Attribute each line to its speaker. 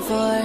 Speaker 1: for.